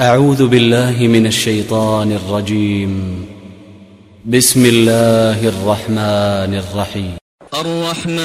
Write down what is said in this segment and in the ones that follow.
أعوذ بالله من الشيطان الرجيم. بسم الله الرحمن الرحيم. الرحمن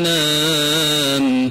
للأنام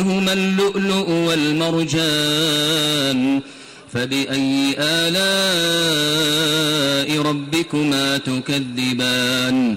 منهما اللؤلؤ والمرجان فبأي آلاء ربكما تكذبان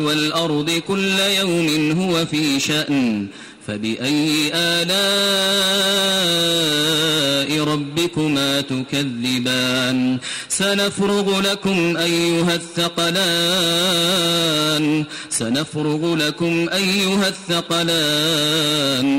والأرض كل يوم هو في شأن. فبأي آلاء ربكما تكذبان؟ سنفرغ لكم أيها الثقلان. سنفرغ لكم أيها الثقلان.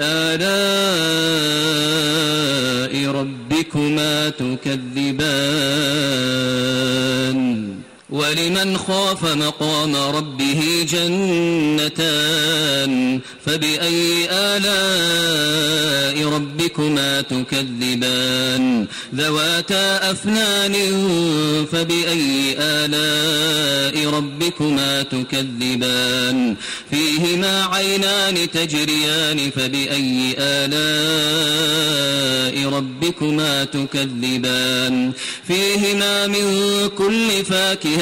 آلاء ربكما تكذبان. ولمن خاف مقام ربه جنتان فبأي آلاء ربكما تكذبان ذواتا أفنان فبأي آلاء ربكما تكذبان فيهما عينان تجريان فبأي آلاء ربكما تكذبان فيهما من كل فاكهة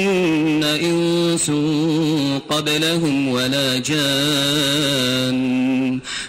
إنس قبلهم ولا جان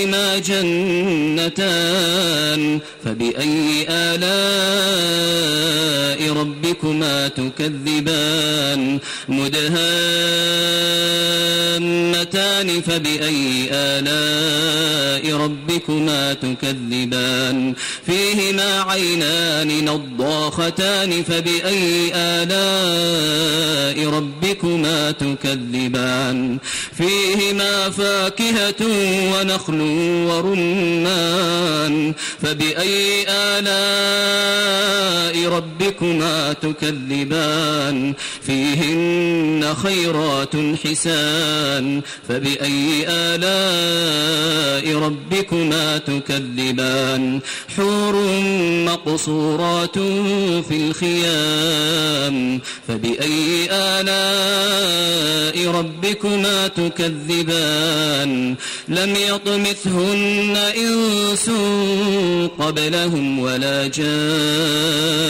دونهما جنتان فبأي آلاء ربكما تكذبان مدهامتان فبأي آلاء ربكما تكذبان فيهما عينان نضاختان فبأي آلاء ربكما تكذبان فيهما فاكهة ونخل ورمان فبأي آلاء ربكما تكذبان فيهن خيرات حسان فبأي آلاء ربكما تكذبان حور مقصورات في الخيام فبأي آلاء ربكما تكذبان لم يطمثهن إنس قبلهم ولا جان